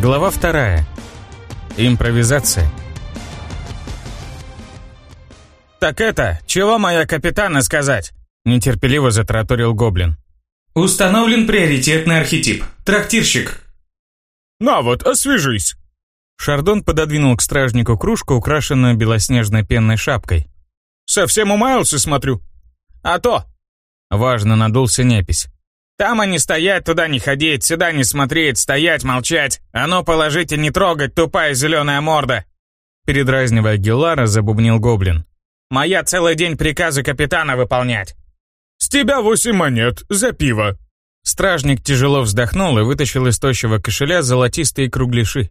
Глава вторая. Импровизация. «Так это, чего моя капитана сказать?» Нетерпеливо затраторил Гоблин. Установлен приоритетный архетип. Трактирщик. «На вот, освежись!» Шардон пододвинул к стражнику кружку, украшенную белоснежной пенной шапкой. «Совсем умаялся, смотрю». «А то!» Важно надулся непись. Там они стоять, туда не ходить, сюда не смотреть, стоять, молчать. А ну положите, не трогать, тупая зеленая морда. Передразнивая Геллара, забубнил гоблин. Моя целый день приказы капитана выполнять. С тебя восемь монет за пиво. Стражник тяжело вздохнул и вытащил из тощего кошеля золотистые кругляши.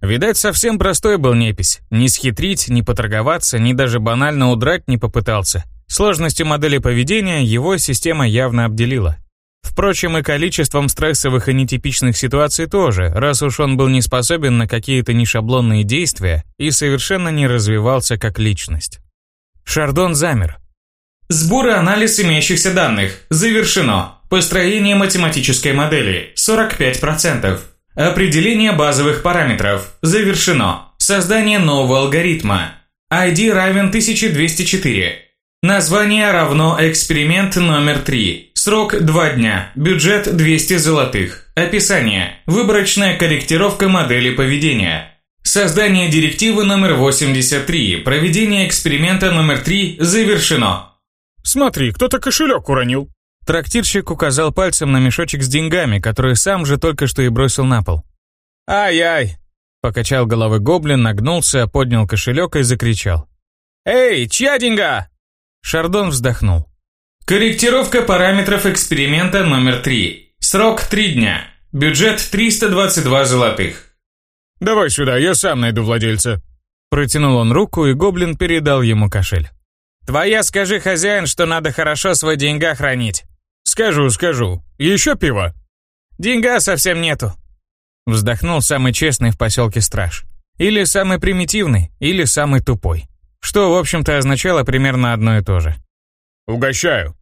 Видать, совсем простой был непись. Ни схитрить, ни поторговаться, ни даже банально удрать не попытался. Сложностью модели поведения его система явно обделила. Впрочем, и количеством стрессовых и нетипичных ситуаций тоже, раз уж он был не способен на какие-то нешаблонные действия и совершенно не развивался как личность. Шардон замер. Сбор и анализ имеющихся данных. Завершено. Построение математической модели. 45%. Определение базовых параметров. Завершено. Создание нового алгоритма. ID равен 1204. Название равно эксперимент номер 3. Срок 2 дня. Бюджет 200 золотых. Описание. Выборочная корректировка модели поведения. Создание директивы номер 83. Проведение эксперимента номер 3 завершено. Смотри, кто-то кошелек уронил. Трактирщик указал пальцем на мешочек с деньгами, который сам же только что и бросил на пол. «Ай-ай!» Покачал головой гоблин, нагнулся, поднял кошелек и закричал. «Эй, чья деньга?» Шардон вздохнул. Корректировка параметров эксперимента номер 3. Срок 3 дня. Бюджет 322 золотых. Давай сюда, я сам найду владельца. Протянул он руку, и гоблин передал ему кошель. «Твоя скажи, хозяин, что надо хорошо свои деньга хранить». Скажу, скажу. Еще пиво? Деньга совсем нету. Вздохнул самый честный в поселке страж. Или самый примитивный, или самый тупой. Что, в общем-то, означало примерно одно и то же. Угощаю.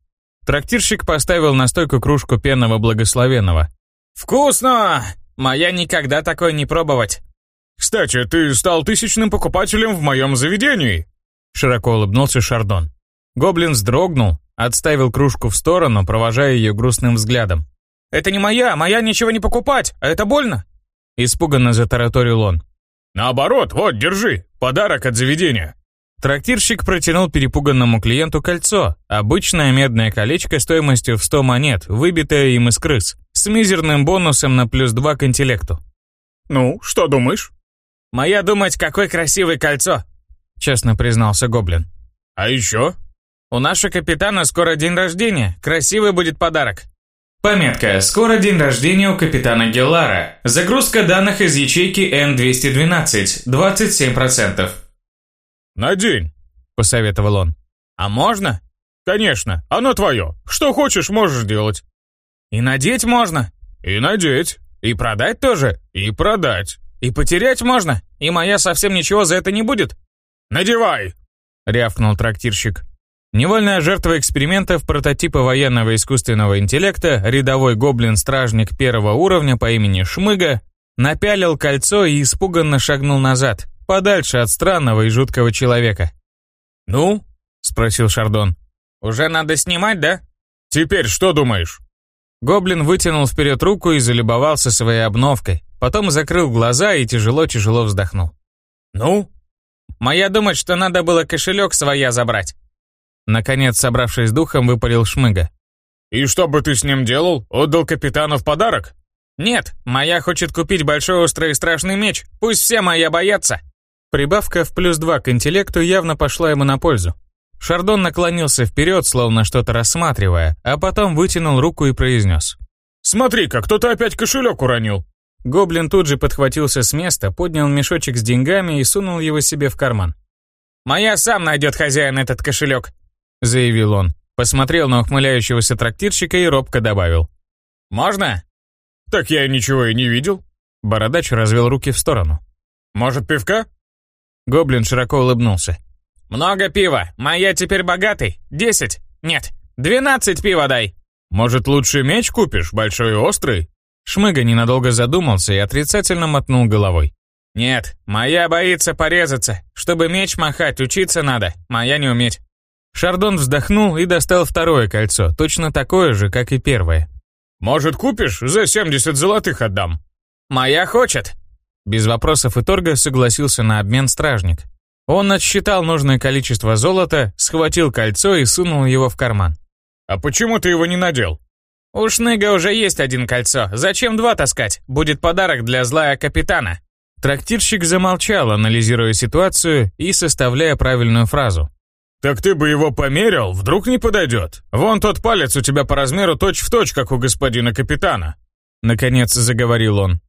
Трактирщик поставил на стойку кружку пенного благословенного. «Вкусно! Моя никогда такое не пробовать». Кстати, ты стал тысячным покупателем в моем заведении. Широко улыбнулся Шардон. Гоблин вздрогнул, отставил кружку в сторону, провожая ее грустным взглядом. «Это не моя, моя ничего не покупать, а это больно!» Испуганно затараторил он. Наоборот, вот, держи, подарок от заведения. Трактирщик протянул перепуганному клиенту кольцо, обычное медное колечко стоимостью в 100 монет, выбитое им из крыс, с мизерным бонусом на плюс 2 к интеллекту. Ну, что думаешь? «Моя думать, какое красивое кольцо!» Честно признался Гоблин. А еще? «У нашего капитана скоро день рождения, красивый будет подарок!» Пометка. Скоро день рождения у капитана Геллара. Загрузка данных из ячейки N212. 27%. Надень, Посоветовал он. «А можно?» Конечно, оно твое. Что хочешь, можешь делать. «И надеть можно?» И надеть, «И продать тоже?» и продать. «И потерять можно? И моя совсем ничего за это не будет?» Надевай. Рявкнул трактирщик. Невольная жертва экспериментов прототипа военного искусственного интеллекта, рядовой гоблин-стражник первого уровня по имени Шмыга, напялил кольцо и испуганно шагнул назад, подальше от странного и жуткого человека. «Ну?» — спросил Шардон. «Уже надо снимать, да?» Теперь что думаешь? Гоблин вытянул вперед руку и залюбовался своей обновкой, потом закрыл глаза и тяжело-тяжело вздохнул. «Ну?» «Моя думать, что надо было кошелек своя забрать». Наконец, собравшись духом, выпалил Шмыга. И что бы ты с ним делал? Отдал капитану в подарок? «Нет, моя хочет купить большой острый и страшный меч. Пусть все моя боятся». Прибавка в плюс два к интеллекту явно пошла ему на пользу. Шардон наклонился вперед, словно что-то рассматривая, а потом вытянул руку и произнес. Смотри-ка, кто-то опять кошелек уронил. Гоблин тут же подхватился с места, поднял мешочек с деньгами и сунул его себе в карман. «Моя сам найдет хозяин этот кошелек», — заявил он. Посмотрел на ухмыляющегося трактирщика и робко добавил. «Можно?» Так я ничего и не видел. Бородач развел руки в сторону. Может, пивка? Гоблин широко улыбнулся. «Много пива. Моя теперь богатый. Десять. Нет, двенадцать пива дай». Может, лучше меч купишь, большой и острый? Шмыга ненадолго задумался и отрицательно мотнул головой. «Нет, моя боится порезаться. Чтобы меч махать, учиться надо, моя не уметь». Шардон вздохнул и достал второе кольцо, точно такое же, как и первое. «Может, купишь? За 70 золотых отдам». «Моя хочет». Без вопросов и торга согласился на обмен стражник. Он отсчитал нужное количество золота, схватил кольцо и сунул его в карман. «А почему ты его не надел?» «У Шныга уже есть один кольцо. Зачем два таскать? Будет подарок для злая капитана». Трактирщик замолчал, анализируя ситуацию и составляя правильную фразу. «Так ты бы его померил, вдруг не подойдет? Вон тот палец у тебя по размеру точь-в-точь, точь, как у господина капитана». Наконец заговорил он.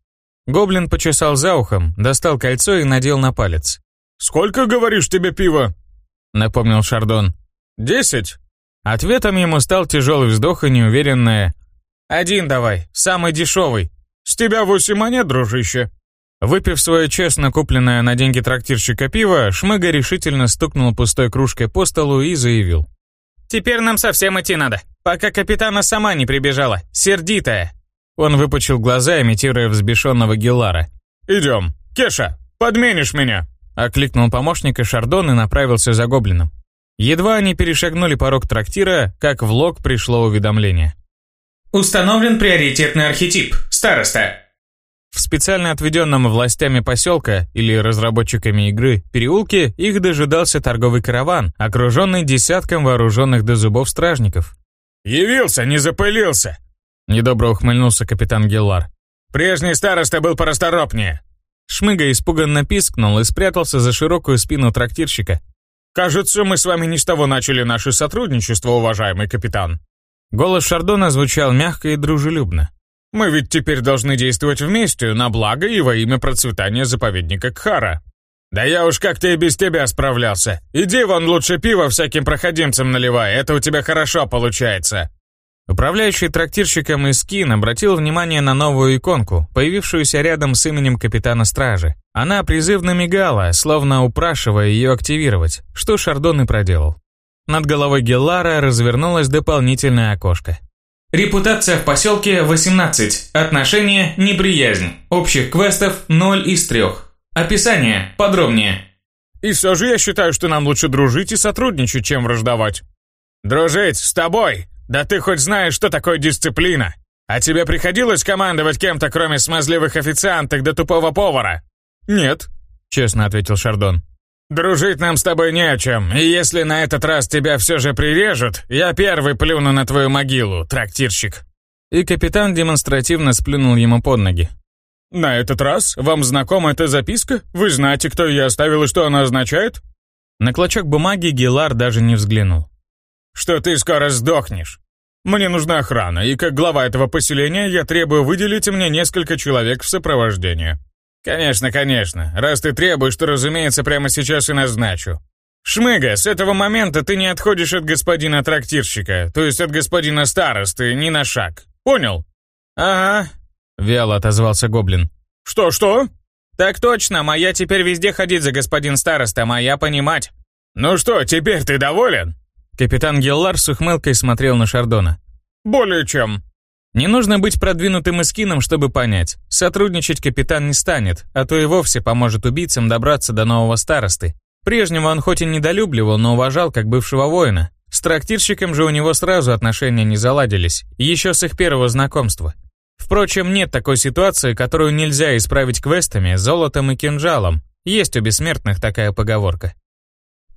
Гоблин почесал за ухом, достал кольцо и надел на палец. «Сколько, говоришь, тебе пива?» Напомнил Шардон. «Десять?» Ответом ему стал тяжелый вздох и неуверенное «Один давай, самый дешевый». «С тебя восемь монет, дружище». Выпив свое честно купленное на деньги трактирщика пиво, Шмыга решительно стукнул пустой кружкой по столу и заявил. «Теперь нам совсем идти надо, пока капитана сама не прибежала, сердитая». Он выпучил глаза, имитируя взбешенного Геллара. «Идем. Кеша, подменишь меня?» Окликнул помощника Шардон и направился за гоблином. Едва они перешагнули порог трактира, как в лог пришло уведомление. Установлен приоритетный архетип – староста. В специально отведенном властями поселка или разработчиками игры переулке их дожидался торговый караван, окруженный десятком вооруженных до зубов стражников. «Явился, не запылился!» Недобро ухмыльнулся капитан Геллар. «Прежний староста был порасторопнее!» Шмыга испуганно пискнул и спрятался за широкую спину трактирщика. «Кажется, мы с вами не с того начали наше сотрудничество, уважаемый капитан». Голос Шардона звучал мягко и дружелюбно. «Мы ведь теперь должны действовать вместе, на благо и во имя процветания заповедника Кхара. Да я уж как-то и без тебя справлялся. Иди вон лучше пиво всяким проходимцам наливай, это у тебя хорошо получается». Управляющий трактирщиком Искин обратил внимание на новую иконку, появившуюся рядом с именем капитана стражи. Она призывно мигала, словно упрашивая ее активировать, что Шардон и проделал. Над головой Геллара развернулось дополнительное окошко. Репутация в поселке 18. Отношение – неприязнь. Общих квестов 0 из 3. Описание подробнее. И все же я считаю, что нам лучше дружить и сотрудничать, чем враждовать. Дружить с тобой? Да ты хоть знаешь, что такое дисциплина? А тебе приходилось командовать кем-то, кроме смазливых официанток да тупого повара? Нет, честно ответил Шардон. Дружить нам с тобой не о чем, и если на этот раз тебя все же прирежут, я первый плюну на твою могилу, трактирщик. И капитан демонстративно сплюнул ему под ноги. «На этот раз вам знакома эта записка? Вы знаете, кто ее оставил и что она означает?» На клочок бумаги Гилар даже не взглянул что ты скоро сдохнешь. Мне нужна охрана, и как глава этого поселения я требую выделить мне несколько человек в сопровождение. Конечно, конечно. Раз ты требуешь, то, разумеется, прямо сейчас и назначу. Шмыга, с этого момента ты не отходишь от господина трактирщика, то есть от господина старосты, ни на шаг. Понял? Ага, вяло отозвался гоблин. Что-что? Так точно, моя теперь везде ходить за господин староста, моя понимать. Ну что, теперь ты доволен? Капитан Геллар с ухмылкой смотрел на Шардона. «Более чем». Не нужно быть продвинутым эскином, чтобы понять. Сотрудничать капитан не станет, а то и вовсе поможет убийцам добраться до нового старосты. Прежнего он хоть и недолюбливал, но уважал как бывшего воина. С трактирщиком же у него сразу отношения не заладились, еще с их первого знакомства. Впрочем, нет такой ситуации, которую нельзя исправить квестами, золотом и кинжалом. Есть у бессмертных такая поговорка.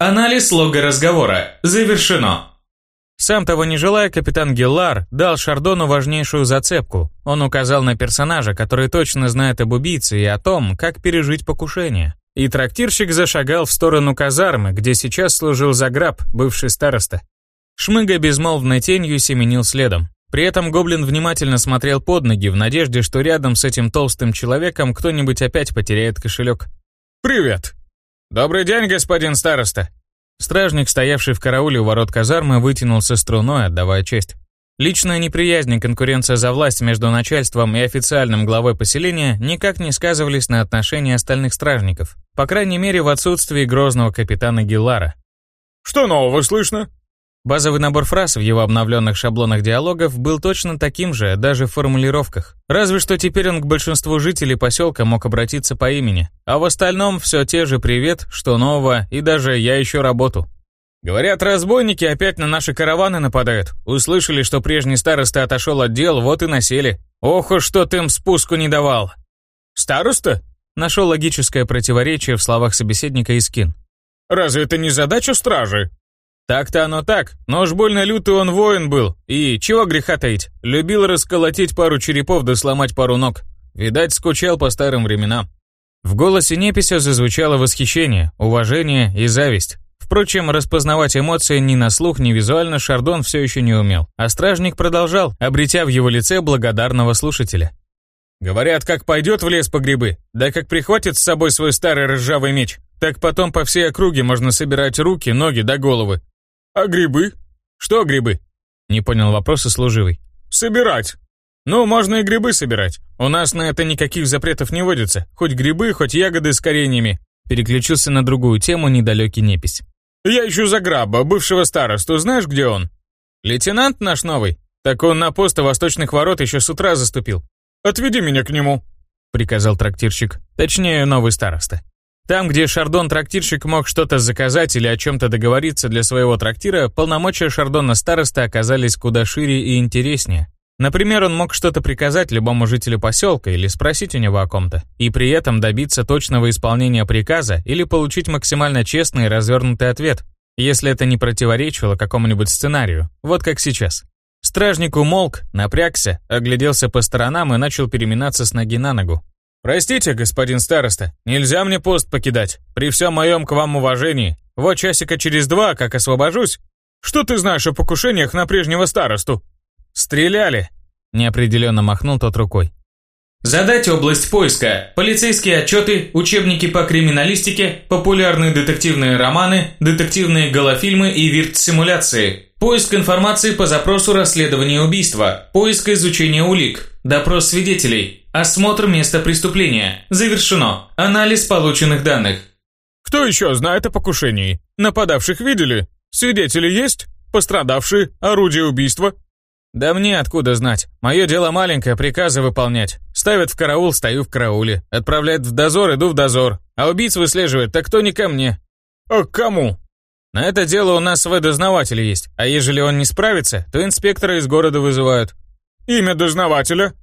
Анализ лога разговора. Завершено. Сам того не желая, капитан Геллар дал Шардону важнейшую зацепку. Он указал на персонажа, который точно знает об убийце и о том, как пережить покушение. И трактирщик зашагал в сторону казармы, где сейчас служил Заграб, бывший староста. Шмыга безмолвной тенью семенил следом. При этом гоблин внимательно смотрел под ноги в надежде, что рядом с этим толстым человеком кто-нибудь опять потеряет кошелек. «Привет!» «Добрый день, господин староста!» Стражник, стоявший в карауле у ворот казармы, вытянулся струной, отдавая честь. Личная неприязнь и конкуренция за власть между начальством и официальным главой поселения никак не сказывались на отношении остальных стражников, по крайней мере в отсутствии грозного капитана Гиллара. «Что нового слышно?» Базовый набор фраз в его обновленных шаблонах диалогов был точно таким же, даже в формулировках. Разве что теперь он к большинству жителей поселка мог обратиться по имени, а в остальном все те же «привет», «что нового» и даже «я еще работу». Говорят, разбойники опять на наши караваны нападают. Услышали, что прежний староста отошел от дел, вот и насели. Ох уж что ты им спуску не давал. Староста? Нашел логическое противоречие в словах собеседника Искин. Разве это не задача стражи? Так-то оно так, но уж больно лютый он воин был, и чего греха таить, любил расколотить пару черепов да сломать пару ног. Видать, скучал по старым временам. В голосе Непися зазвучало восхищение, уважение и зависть. Впрочем, распознавать эмоции ни на слух, ни визуально Шардон все еще не умел, а стражник продолжал, обретя в его лице благодарного слушателя. Говорят, как пойдет в лес по грибы, да как прихватит с собой свой старый ржавый меч, так потом по всей округе можно собирать руки, ноги да головы. А грибы? Что грибы? Не понял вопроса служивый. Собирать. Ну, можно и грибы собирать. У нас на это никаких запретов не водится. Хоть грибы, хоть ягоды с кореньями. Переключился на другую тему недалекий непись. Я ищу Заграба, бывшего старосту. Знаешь, где он? Лейтенант наш новый? Так он на пост восточных ворот еще с утра заступил. «Отведи меня к нему», — приказал трактирщик, точнее, новый староста. Там, где Шардон-трактирщик мог что-то заказать или о чем-то договориться для своего трактира, полномочия Шардона-староста оказались куда шире и интереснее. Например, он мог что-то приказать любому жителю поселка или спросить у него о ком-то, и при этом добиться точного исполнения приказа или получить максимально честный и развернутый ответ, если это не противоречило какому-нибудь сценарию, вот как сейчас. Стражник умолк, напрягся, огляделся по сторонам и начал переминаться с ноги на ногу. «Простите, господин староста, нельзя мне пост покидать. При всем моем к вам уважении. Вот часика через два, как освобожусь. Что ты знаешь о покушениях на прежнего старосту?» «Стреляли!» – неопределенно махнул тот рукой. Задать область поиска. Полицейские отчеты, учебники по криминалистике, популярные детективные романы, детективные голофильмы и вирт-симуляции. Поиск информации по запросу расследования убийства. Поиск изучения улик. Допрос свидетелей. Осмотр места преступления. Завершено. Анализ полученных данных. Кто еще знает о покушении? Нападавших видели? Свидетели есть? Пострадавшие? Орудие убийства? Да мне откуда знать? Мое дело маленькое, приказы выполнять. Ставят в караул, стою в карауле. Отправляют в дозор, иду в дозор. А убийц выслеживают, так кто не ко мне. А к кому? На это дело у нас свой дознаватель есть, а ежели он не справится, то инспектора из города вызывают. Имя дознавателя?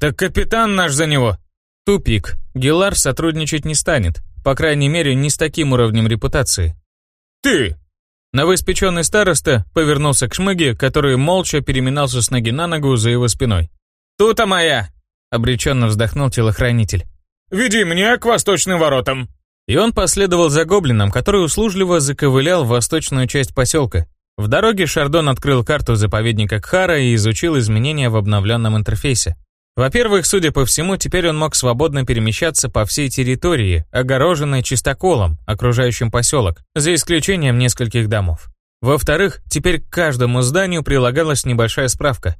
Так капитан наш за него. Тупик. Гелар сотрудничать не станет. По крайней мере, не с таким уровнем репутации. Ты, Новоиспеченный староста повернулся к Шмыге, который молча переминался с ноги на ногу за его спиной. «Тута моя!» — обреченно вздохнул телохранитель. «Веди меня к восточным воротам!» И он последовал за гоблином, который услужливо заковылял в восточную часть поселка. В дороге Шардон открыл карту заповедника Кхара и изучил изменения в обновленном интерфейсе. Во-первых, судя по всему, теперь он мог свободно перемещаться по всей территории, огороженной чистоколом, окружающим поселок, за исключением нескольких домов. Во-вторых, теперь к каждому зданию прилагалась небольшая справка.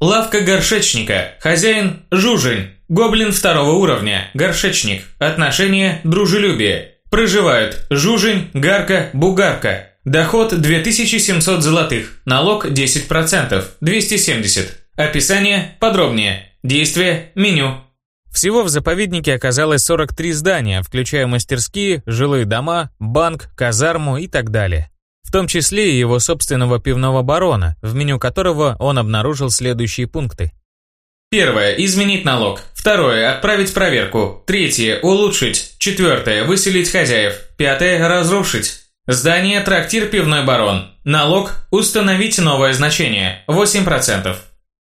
Лавка горшечника. Хозяин – Жужень. Гоблин второго уровня. Горшечник. Отношение – дружелюбие. Проживают Жужень, Гарка, Бугарка. Доход 2700 золотых. Налог 10%. 270. Описание подробнее. Действие, меню. Всего в заповеднике оказалось 43 здания, включая мастерские, жилые дома, банк, казарму и так далее. В том числе и его собственного пивного барона, в меню которого он обнаружил следующие пункты. Первое. Изменить налог. Второе. Отправить проверку. Третье. Улучшить. Четвертое. Выселить хозяев. Пятое. Разрушить. Здание трактир пивной барон. Налог. Установить новое значение. 8%.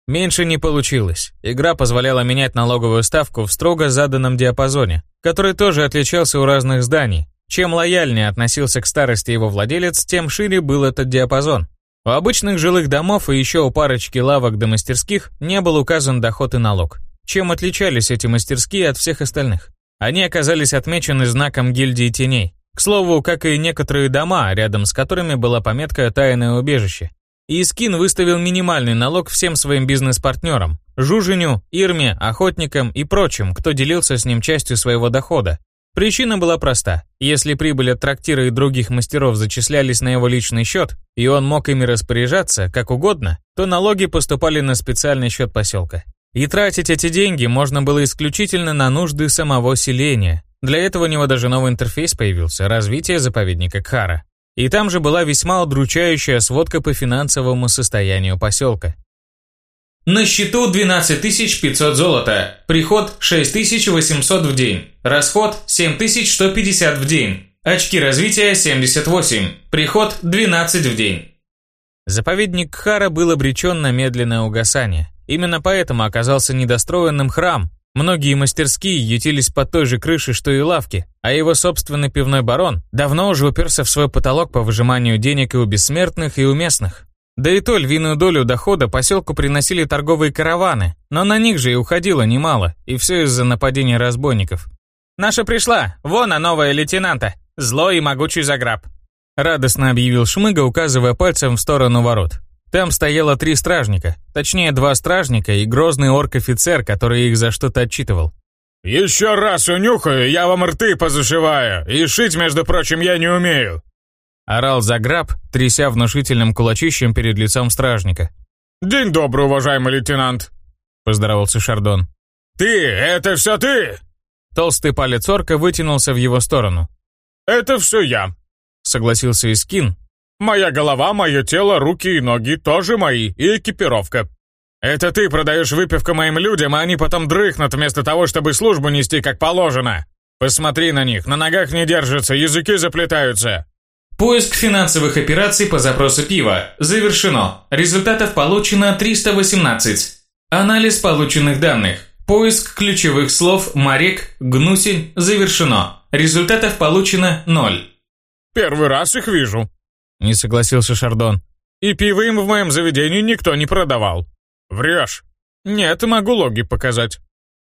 Меньше не получилось. Игра позволяла менять налоговую ставку в строго заданном диапазоне, который тоже отличался у разных зданий. Чем лояльнее относился к старости его владелец, тем шире был этот диапазон. У обычных жилых домов и еще у парочки лавок до мастерских не был указан доход и налог. Чем отличались эти мастерские от всех остальных? Они оказались отмечены знаком гильдии теней. К слову, как и некоторые дома, рядом с которыми была пометка «Тайное убежище». И Скин выставил минимальный налог всем своим бизнес-партнерам – Жужиню, Ирме, охотникам и прочим, кто делился с ним частью своего дохода. Причина была проста. Если прибыль от трактира и других мастеров зачислялись на его личный счет, и он мог ими распоряжаться как угодно, то налоги поступали на специальный счет поселка. И тратить эти деньги можно было исключительно на нужды самого селения. Для этого у него даже новый интерфейс появился – развитие заповедника Кхара. И там же была весьма удручающая сводка по финансовому состоянию поселка. На счету 12500 золота, приход 6800 в день, расход 7150 в день, очки развития 78, приход 12 в день. Заповедник Кхара был обречен на медленное угасание. Именно поэтому оказался недостроенным храм. Многие мастерские ютились под той же крышей, что и лавки, а его собственный пивной барон давно уже уперся в свой потолок по выжиманию денег и у бессмертных, и у местных. Да и то львиную долю дохода поселку приносили торговые караваны, но на них же и уходило немало, и все из-за нападения разбойников. «Наша пришла! Вон она, новая лейтенанта! Злой и могучий заграб!» Радостно объявил Шмыга, указывая пальцем в сторону ворот. Там стояло три стражника, точнее два стражника и грозный орк-офицер, который их за что-то отчитывал. «Еще раз унюхаю, я вам рты позашиваю, и шить, между прочим, я не умею!» Орал Заграб, тряся внушительным кулачищем перед лицом стражника. «День добрый, уважаемый лейтенант!» Поздоровался Шардон. «Ты, это все ты!» Толстый палец орка вытянулся в его сторону. «Это все я», согласился Искин. «Моя голова, мое тело, руки и ноги тоже мои, и экипировка. Это ты продаешь выпивку моим людям, а они потом дрыхнут вместо того, чтобы службу нести как положено. Посмотри на них, на ногах не держатся, языки заплетаются. Поиск финансовых операций по запросу пива завершено. Результатов получено 318. Анализ полученных данных. Поиск ключевых слов «Марек», «Гнусень» завершено. Результатов получено 0. «Первый раз их вижу», — не согласился Шардон. «И пиво им в моем заведении никто не продавал». «Врешь». «Нет, могу логи показать».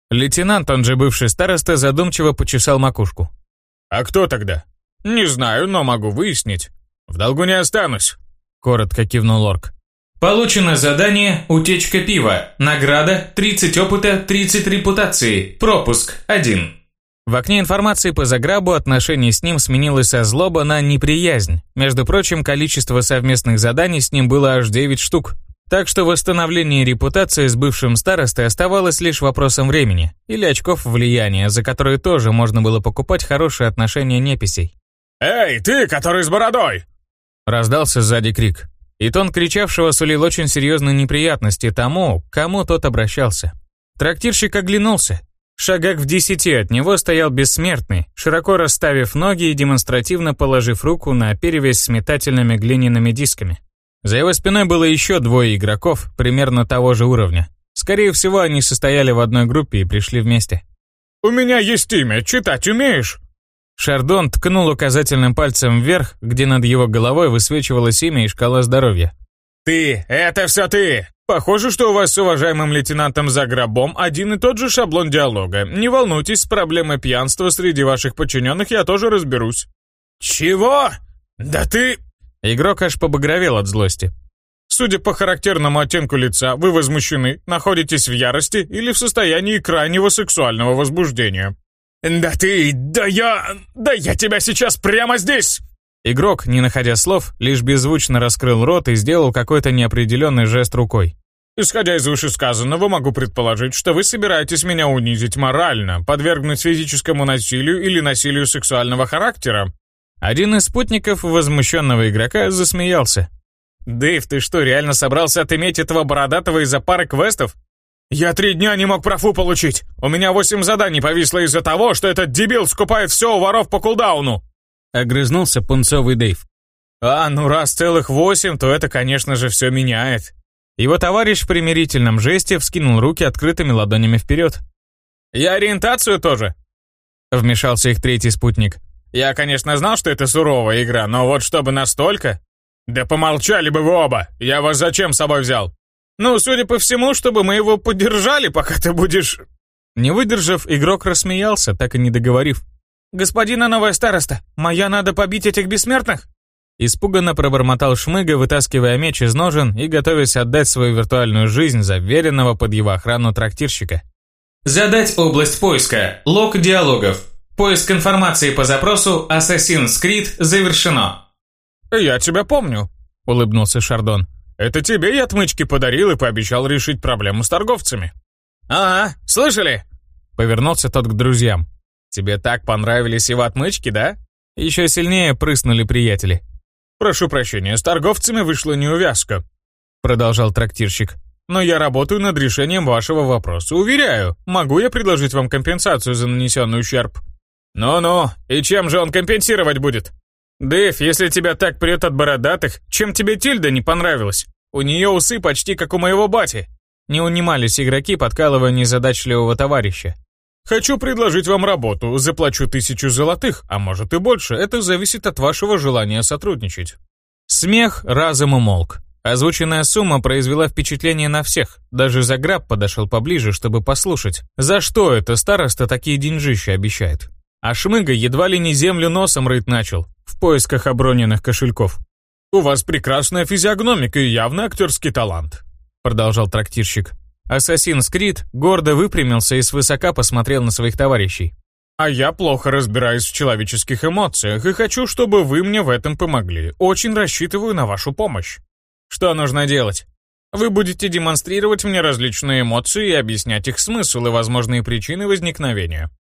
Лейтенант, он же бывший староста, задумчиво почесал макушку. «А кто тогда?» «Не знаю, но могу выяснить. В долгу не останусь», — коротко кивнул Орк. Получено задание «Утечка пива». Награда 30 опыта, 30 репутации. Пропуск 1. В окне информации по заграбу отношение с ним сменилось со злоба на неприязнь. Между прочим, количество совместных заданий с ним было аж 9 штук. Так что восстановление репутации с бывшим старостой оставалось лишь вопросом времени или очков влияния, за которые тоже можно было покупать хорошие отношения неписей. «Эй, ты, который с бородой!» Раздался сзади крик. И тон кричавшего сулил очень серьезные неприятности тому, к кому тот обращался. Трактирщик оглянулся. Шагах в десяти от него стоял бессмертный, широко расставив ноги и демонстративно положив руку на перевязь с метательными глиняными дисками. За его спиной было еще двое игроков, примерно того же уровня. Скорее всего, они состояли в одной группе и пришли вместе. «У меня есть имя, читать умеешь?» Шардон ткнул указательным пальцем вверх, где над его головой высвечивалось имя и шкала здоровья. «Ты! Это все ты! Похоже, что у вас с уважаемым лейтенантом Заграбом один и тот же шаблон диалога. Не волнуйтесь, с проблемой пьянства среди ваших подчиненных я тоже разберусь». «Чего? Да ты...» Игрок аж побагровел от злости. «Судя по характерному оттенку лица, вы возмущены, находитесь в ярости или в состоянии крайнего сексуального возбуждения. «Да ты... Да я... Да я тебя сейчас прямо здесь!» Игрок, не находя слов, лишь беззвучно раскрыл рот и сделал какой-то неопределенный жест рукой. «Исходя из вышесказанного, могу предположить, что вы собираетесь меня унизить морально, подвергнуть физическому насилию или насилию сексуального характера». Один из спутников возмущенного игрока засмеялся. «Дэйв, ты что, реально собрался отыметь этого бородатого из-за пары квестов? «Я три дня не мог профу получить! У меня восемь заданий повисло из-за того, что этот дебил скупает все у воров по кулдауну!» Огрызнулся пунцовый Дэйв. «А, ну раз целых восемь, то это, конечно же, все меняет». Его товарищ в примирительном жесте вскинул руки открытыми ладонями вперед. «Я ориентацию тоже?» Вмешался их третий спутник. «Я, конечно, знал, что это суровая игра, но вот чтобы настолько...» «Да помолчали бы вы оба! Я вас зачем с собой взял?» Ну, судя по всему, чтобы мы его поддержали, пока ты будешь...» Не выдержав, игрок рассмеялся, так и не договорив. «Господина новая староста, моя надо побить этих бессмертных?» Испуганно пробормотал Шмыга, вытаскивая меч из ножен и готовясь отдать свою виртуальную жизнь за веренного под его охрану трактирщика. Задать область поиска. Лог диалогов. Поиск информации по запросу Assassin's Creed завершено. «Я тебя помню», — улыбнулся Шардон. «Это тебе я отмычки подарил и пообещал решить проблему с торговцами». «Ага, слышали?» Повернулся тот к друзьям. «Тебе так понравились его отмычки, да?» Еще сильнее прыснули приятели. «Прошу прощения, с торговцами вышла неувязка», продолжал трактирщик. «Но я работаю над решением вашего вопроса. Уверяю, могу я предложить вам компенсацию за нанесенный ущерб?» «Ну-ну, и чем же он компенсировать будет?» «Дэйв, если тебя так прет от бородатых, чем тебе Тильда не понравилась? У нее усы почти как у моего бати». Не унимались игроки, подкалывая незадачливого товарища. «Хочу предложить вам работу, заплачу тысячу золотых, а может и больше, это зависит от вашего желания сотрудничать». Смех разом умолк. Озвученная сумма произвела впечатление на всех. Даже Заграб подошел поближе, чтобы послушать, за что это староста такие деньжища обещает. А Шмыга едва ли не землю носом рыть начал, в поисках оброненных кошельков. «У вас прекрасная физиогномика и явный актерский талант», продолжал трактирщик. Ассасин Скрит гордо выпрямился и свысока посмотрел на своих товарищей. «А я плохо разбираюсь в человеческих эмоциях и хочу, чтобы вы мне в этом помогли. Очень рассчитываю на вашу помощь». «Что нужно делать?» «Вы будете демонстрировать мне различные эмоции и объяснять их смысл и возможные причины возникновения».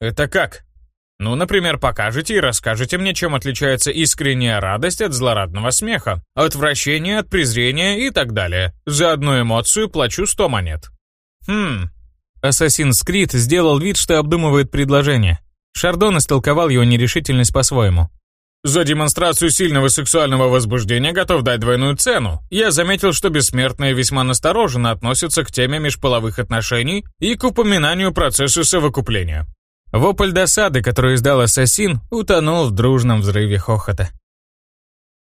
«Это как?» Ну, например, покажете и расскажете мне, чем отличается искренняя радость от злорадного смеха, отвращение от презрения и так далее. За одну эмоцию плачу 100 монет. Хм. Ассасин Скрит сделал вид, что обдумывает предложение. Шардон истолковал его нерешительность по-своему. За демонстрацию сильного сексуального возбуждения готов дать двойную цену. Я заметил, что бессмертные весьма настороженно относятся к теме межполовых отношений и к упоминанию процесса совокупления. Вопль досады, который издал ассасин, утонул в дружном взрыве хохота.